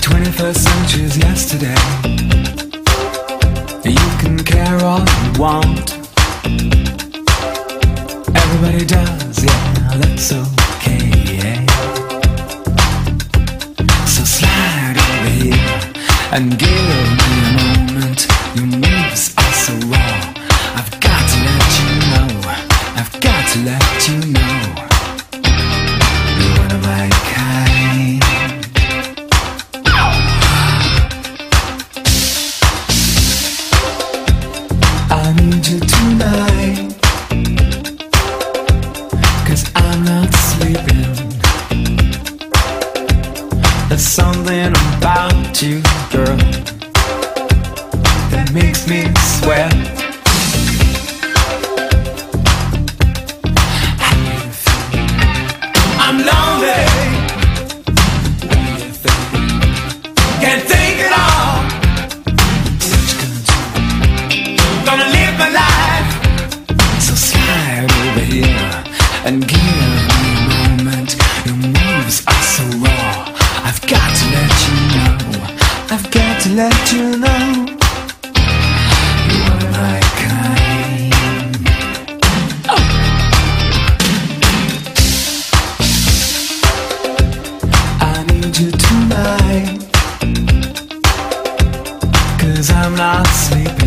21st century's yesterday. You can care all you want. Everybody does, yeah, that's okay, So slide over here and give me a moment. Your moves are so right Cause I'm not sleeping. There's something about you, girl, that makes me sweat. And give me a moment. Your moves are so raw. I've got to let you know. I've got to let you know. You are my kind. Oh. I need you tonight. Cause I'm not sleeping.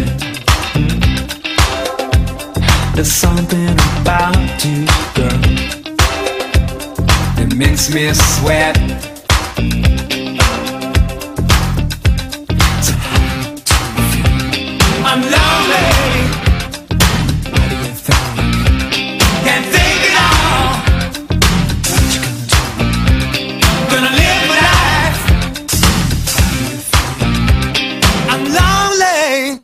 There's something about you, girl, that makes me sweat. I'm lonely. You? Can't all. Gonna live my life. I'm lonely.